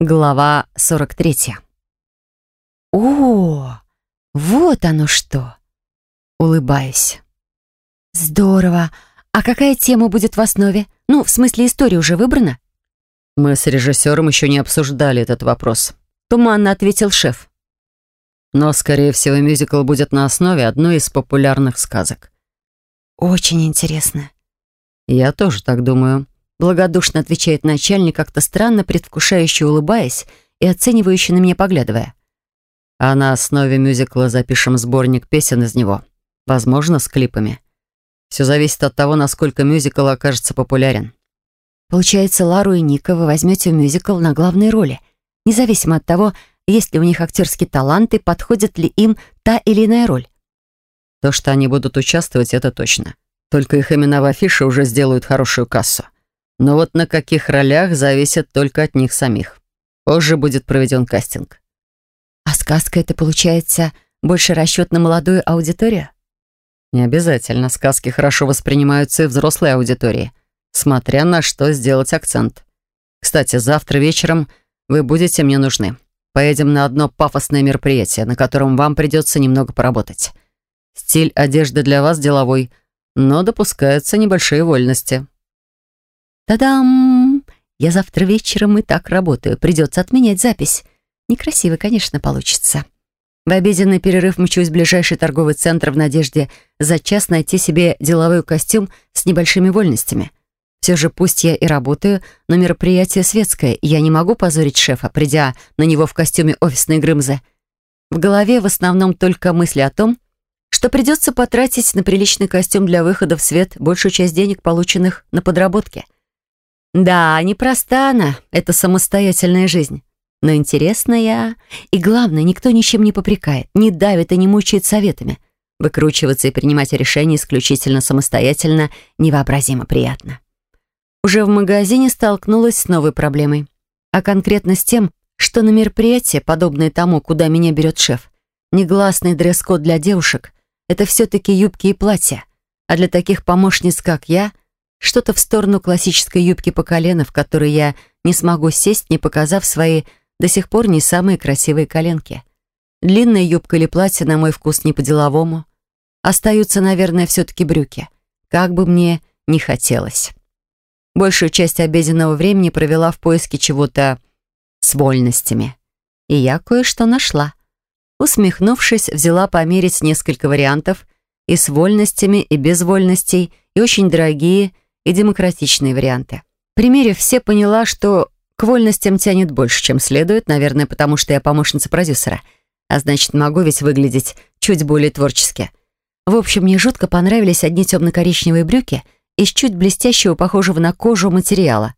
Глава 43. О, вот оно что. Улыбаюсь. Здорово. А какая тема будет в основе? Ну, в смысле, история уже выбрана? Мы с режиссером еще не обсуждали этот вопрос. Туманно ответил шеф. Но, скорее всего, мюзикл будет на основе одной из популярных сказок. Очень интересно. Я тоже так думаю. Благодушно отвечает начальник, как-то странно, предвкушающе улыбаясь и оценивающе на меня поглядывая. А на основе мюзикла запишем сборник песен из него. Возможно, с клипами. Все зависит от того, насколько мюзикл окажется популярен. Получается, Лару и Ника вы возьмете в мюзикл на главные роли, независимо от того, есть ли у них актерские таланты, подходит ли им та или иная роль. То, что они будут участвовать, это точно. Только их имена в афише уже сделают хорошую кассу. Но вот на каких ролях зависит только от них самих. Позже будет проведен кастинг. А сказка это, получается, больше расчет на молодую аудиторию? Не обязательно. Сказки хорошо воспринимаются и взрослой аудитории, смотря на что сделать акцент. Кстати, завтра вечером вы будете мне нужны. Поедем на одно пафосное мероприятие, на котором вам придется немного поработать. Стиль одежды для вас деловой, но допускаются небольшие вольности. Та-дам! Я завтра вечером и так работаю. Придется отменять запись. Некрасиво, конечно, получится. В обеденный перерыв мчусь в ближайший торговый центр в надежде за час найти себе деловой костюм с небольшими вольностями. Все же пусть я и работаю, но мероприятие светское, и я не могу позорить шефа, придя на него в костюме офисной грымзы. В голове в основном только мысли о том, что придется потратить на приличный костюм для выхода в свет большую часть денег, полученных на подработке — да, непроста она, эта самостоятельная жизнь. Но интересная. И главное, никто ничем не попрекает, не давит и не мучает советами. Выкручиваться и принимать решения исключительно самостоятельно невообразимо приятно. Уже в магазине столкнулась с новой проблемой. А конкретно с тем, что на мероприятие, подобное тому, куда меня берет шеф, негласный дресс-код для девушек — это все-таки юбки и платья. А для таких помощниц, как я — что-то в сторону классической юбки по колено, в которой я не смогу сесть, не показав свои до сих пор не самые красивые коленки. Длинная юбка или платье, на мой вкус, не по-деловому. Остаются, наверное, все-таки брюки. Как бы мне не хотелось. Большую часть обеденного времени провела в поиске чего-то с вольностями. И я кое-что нашла. Усмехнувшись, взяла померить несколько вариантов и с вольностями, и без вольностей, и очень дорогие – и демократичные варианты. Примерив все, поняла, что к вольностям тянет больше, чем следует, наверное, потому что я помощница продюсера, а значит, могу ведь выглядеть чуть более творчески. В общем, мне жутко понравились одни темно-коричневые брюки из чуть блестящего, похожего на кожу материала,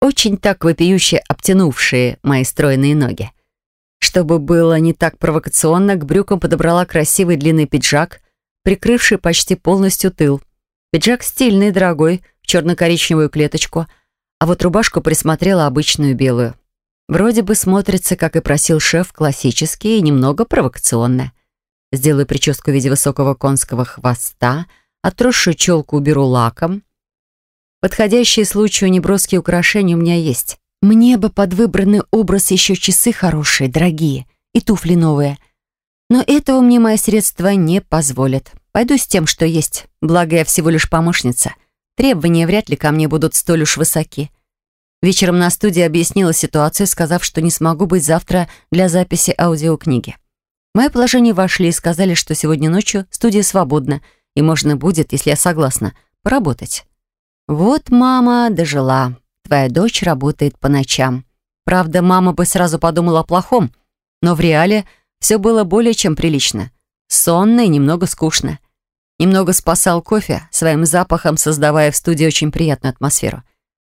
очень так вопиюще обтянувшие мои стройные ноги. Чтобы было не так провокационно, к брюкам подобрала красивый длинный пиджак, прикрывший почти полностью тыл. Пиджак стильный, дорогой, черно-коричневую клеточку, а вот рубашку присмотрела обычную белую. Вроде бы смотрится, как и просил шеф, классически и немного провокационно. Сделаю прическу в виде высокого конского хвоста, отросшую челку уберу лаком. Подходящие случаю неброские украшения у меня есть. Мне бы под выбранный образ еще часы хорошие, дорогие, и туфли новые. Но этого мне мои средства не позволят. Пойду с тем, что есть, благо я всего лишь помощница. Требования вряд ли ко мне будут столь уж высоки. Вечером на студии объяснила ситуацию, сказав, что не смогу быть завтра для записи аудиокниги. В мое положение вошли и сказали, что сегодня ночью студия свободна, и можно будет, если я согласна, поработать. Вот мама дожила. Твоя дочь работает по ночам. Правда, мама бы сразу подумала о плохом, но в реале все было более чем прилично. Сонно и немного скучно. Немного спасал кофе, своим запахом создавая в студии очень приятную атмосферу.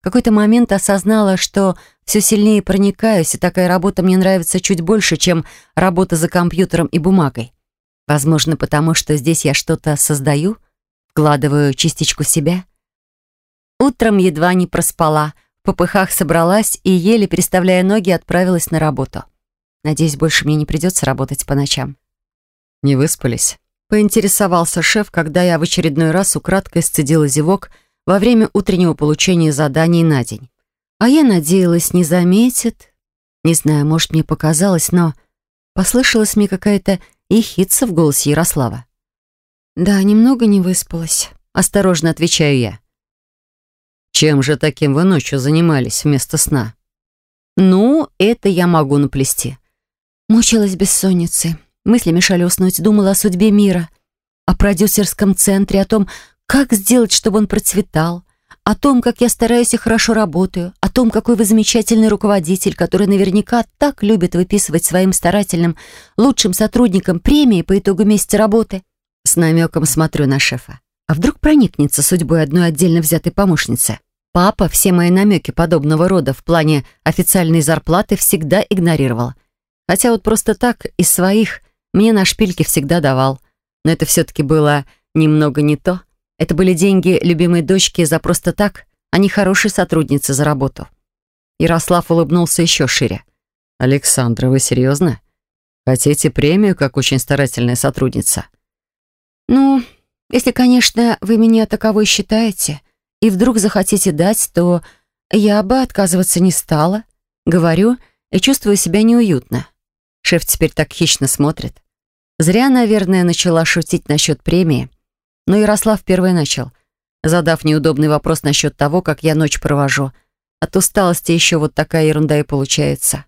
В какой-то момент осознала, что все сильнее проникаюсь, и такая работа мне нравится чуть больше, чем работа за компьютером и бумагой. Возможно, потому что здесь я что-то создаю, вкладываю частичку себя. Утром едва не проспала, в попыхах собралась и, еле переставляя ноги, отправилась на работу. Надеюсь, больше мне не придется работать по ночам. «Не выспались?» Поинтересовался шеф, когда я в очередной раз украдкой сцедила зевок во время утреннего получения заданий на день. А я надеялась, не заметит. Не знаю, может, мне показалось, но послышалась мне какая-то ехидца в голосе Ярослава. «Да, немного не выспалась», — осторожно отвечаю я. «Чем же таким вы ночью занимались вместо сна?» «Ну, это я могу наплести». Мучилась бессонницей. Мысли мешали уснуть, думала о судьбе мира, о продюсерском центре, о том, как сделать, чтобы он процветал, о том, как я стараюсь и хорошо работаю, о том, какой вы замечательный руководитель, который наверняка так любит выписывать своим старательным, лучшим сотрудникам премии по итогу месяца работы. С намеком смотрю на шефа. А вдруг проникнется судьбой одной отдельно взятой помощницы? Папа все мои намеки подобного рода в плане официальной зарплаты всегда игнорировал. Хотя вот просто так, из своих, мне на шпильке всегда давал. Но это все-таки было немного не то. Это были деньги любимой дочки за просто так, а не хорошей сотрудницы за работу. Ярослав улыбнулся еще шире. «Александра, вы серьезно? Хотите премию, как очень старательная сотрудница?» «Ну, если, конечно, вы меня таковой считаете, и вдруг захотите дать, то я бы отказываться не стала. Говорю и чувствую себя неуютно. Шеф теперь так хищно смотрит. Зря, наверное, начала шутить насчет премии. Но Ярослав первый начал, задав неудобный вопрос насчет того, как я ночь провожу. От усталости еще вот такая ерунда и получается.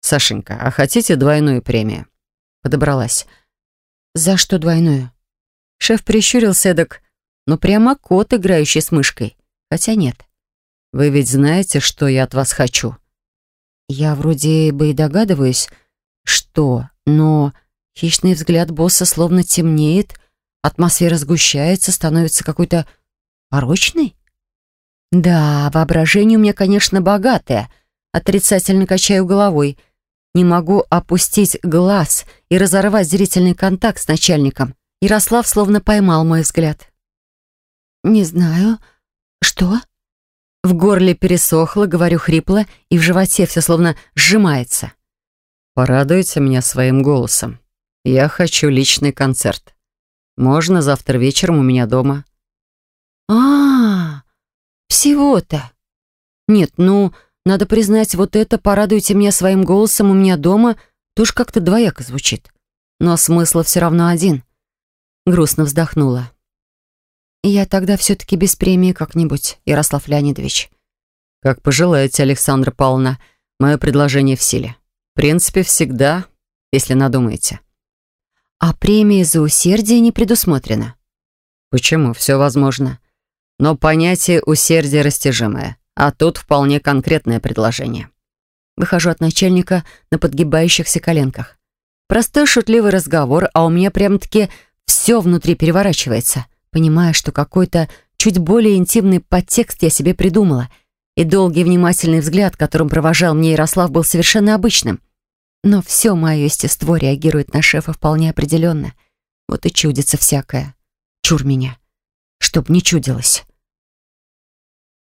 «Сашенька, а хотите двойную премию?» Подобралась. «За что двойную?» Шеф прищурился эдак, ну прямо кот, играющий с мышкой. Хотя нет. Вы ведь знаете, что я от вас хочу? Я вроде бы и догадываюсь, что, но хищный взгляд босса словно темнеет, атмосфера сгущается, становится какой-то порочной. Да, воображение у меня, конечно, богатое. Отрицательно качаю головой. Не могу опустить глаз и разорвать зрительный контакт с начальником. Ярослав словно поймал мой взгляд. «Не знаю. Что?» В горле пересохло, говорю хрипло, и в животе все словно сжимается. «Порадуйте меня своим голосом. Я хочу личный концерт. Можно завтра вечером у меня дома?» а, -а, -а всего-то. Нет, ну, надо признать, вот это «порадуйте меня своим голосом у меня дома» тоже как-то двояко звучит. Но смысл все равно один. Грустно вздохнула. Я тогда все-таки без премии как-нибудь, Ярослав Леонидович. Как пожелаете, Александра Павловна. Мое предложение в силе. В принципе, всегда, если надумаете. А премия за усердие не предусмотрена. Почему? Все возможно. Но понятие усердия растяжимое, а тут вполне конкретное предложение. Выхожу от начальника на подгибающихся коленках. Простой шутливый разговор, а у меня прям-таки все внутри переворачивается понимая, что какой-то чуть более интимный подтекст я себе придумала, и долгий внимательный взгляд, которым провожал мне Ярослав, был совершенно обычным. Но все мое естество реагирует на шефа вполне определенно. Вот и чудится всякое. Чур меня. Чтоб не чудилось.